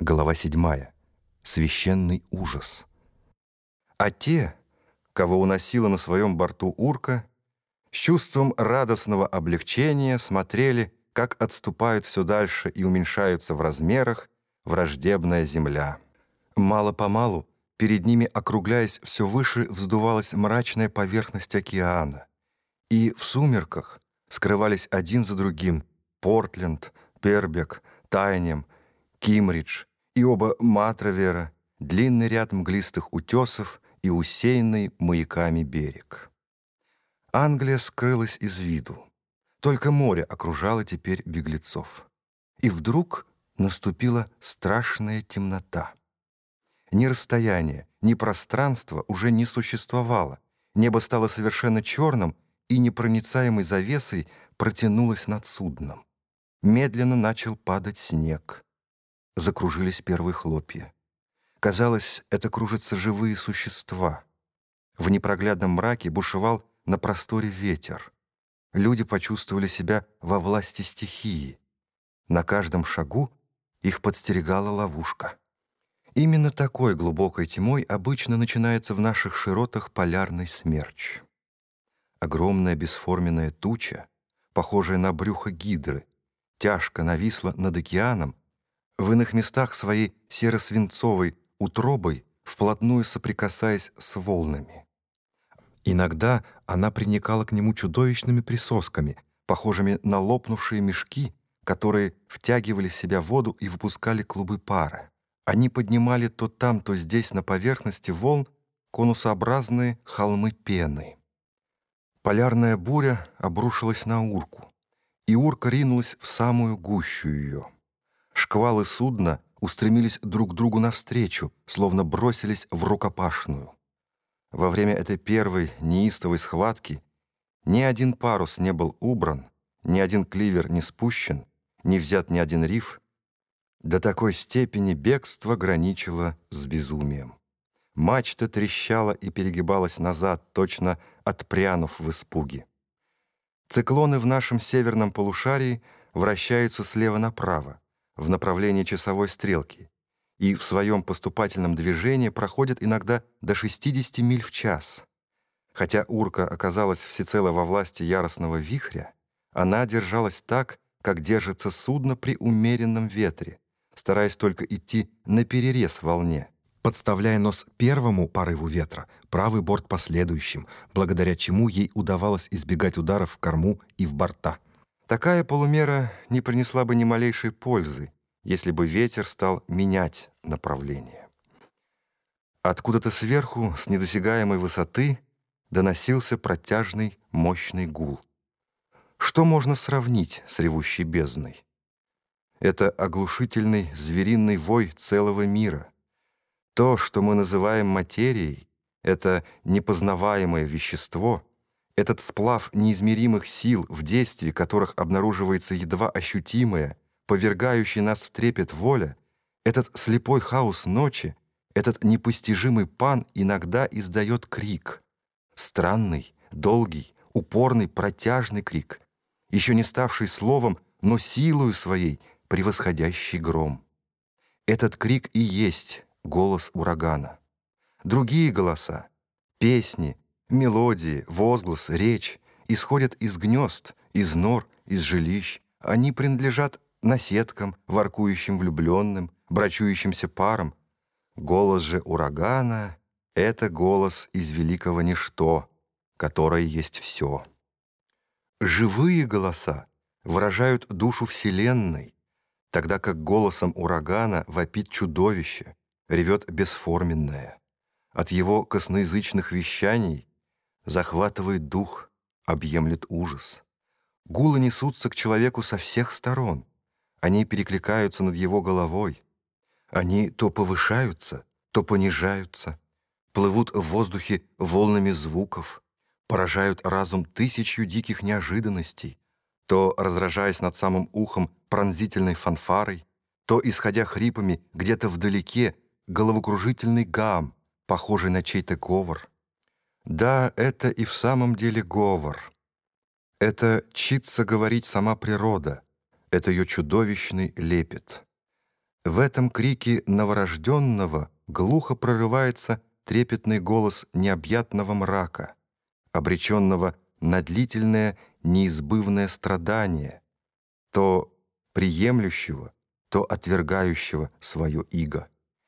Глава 7. Священный ужас. А те, кого уносила на своем борту урка, с чувством радостного облегчения смотрели, как отступают все дальше и уменьшаются в размерах враждебная земля. Мало-помалу перед ними, округляясь все выше, вздувалась мрачная поверхность океана, и в сумерках скрывались один за другим Портленд, Пербек, Тайнем, Кимридж и оба Матровера, длинный ряд мглистых утесов и усеянный маяками берег. Англия скрылась из виду. Только море окружало теперь беглецов. И вдруг наступила страшная темнота. Ни расстояние, ни пространство уже не существовало. Небо стало совершенно черным, и непроницаемой завесой протянулось над судном. Медленно начал падать снег. Закружились первые хлопья. Казалось, это кружатся живые существа. В непроглядном мраке бушевал на просторе ветер. Люди почувствовали себя во власти стихии. На каждом шагу их подстерегала ловушка. Именно такой глубокой тьмой обычно начинается в наших широтах полярный смерч. Огромная бесформенная туча, похожая на брюхо гидры, тяжко нависла над океаном, в иных местах своей серо-свинцовой утробой вплотную соприкасаясь с волнами. Иногда она приникала к нему чудовищными присосками, похожими на лопнувшие мешки, которые втягивали в себя воду и выпускали клубы пара. Они поднимали то там, то здесь на поверхности волн конусообразные холмы пены. Полярная буря обрушилась на урку и урка ринулась в самую гущу ее. Шквалы судна устремились друг другу навстречу, словно бросились в рукопашную. Во время этой первой неистовой схватки ни один парус не был убран, ни один кливер не спущен, не взят ни один риф. До такой степени бегство граничило с безумием. Мачта трещала и перегибалась назад, точно отпрянув в испуге. Циклоны в нашем северном полушарии вращаются слева направо, в направлении часовой стрелки, и в своем поступательном движении проходят иногда до 60 миль в час. Хотя урка оказалась всецело во власти яростного вихря, она держалась так, как держится судно при умеренном ветре, стараясь только идти на перерез волне подставляя нос первому порыву ветра, правый борт последующим, благодаря чему ей удавалось избегать ударов в корму и в борта. Такая полумера не принесла бы ни малейшей пользы, если бы ветер стал менять направление. Откуда-то сверху, с недосягаемой высоты, доносился протяжный мощный гул. Что можно сравнить с ревущей бездной? Это оглушительный звериный вой целого мира — то, что мы называем материей, это непознаваемое вещество, этот сплав неизмеримых сил, в действии которых обнаруживается едва ощутимая, повергающий нас в трепет воля, этот слепой хаос ночи, этот непостижимый пан иногда издает крик. Странный, долгий, упорный, протяжный крик, еще не ставший словом, но силою своей превосходящий гром. Этот крик и есть голос урагана. Другие голоса, песни, мелодии, возглас, речь исходят из гнезд, из нор, из жилищ. Они принадлежат наседкам, воркующим влюбленным, брачующимся парам. Голос же урагана — это голос из великого ничто, которое есть все. Живые голоса выражают душу Вселенной, тогда как голосом урагана вопит чудовище, ревет бесформенное. От его косноязычных вещаний захватывает дух, объемлет ужас. Гулы несутся к человеку со всех сторон. Они перекликаются над его головой. Они то повышаются, то понижаются, плывут в воздухе волнами звуков, поражают разум тысячью диких неожиданностей, то разражаясь над самым ухом пронзительной фанфарой, то, исходя хрипами где-то вдалеке, головокружительный гам, похожий на чей-то говор. Да, это и в самом деле говор. Это чится говорить сама природа, это ее чудовищный лепет. В этом крике новорожденного глухо прорывается трепетный голос необъятного мрака, обреченного на длительное неизбывное страдание, то приемлющего, то отвергающего свое иго.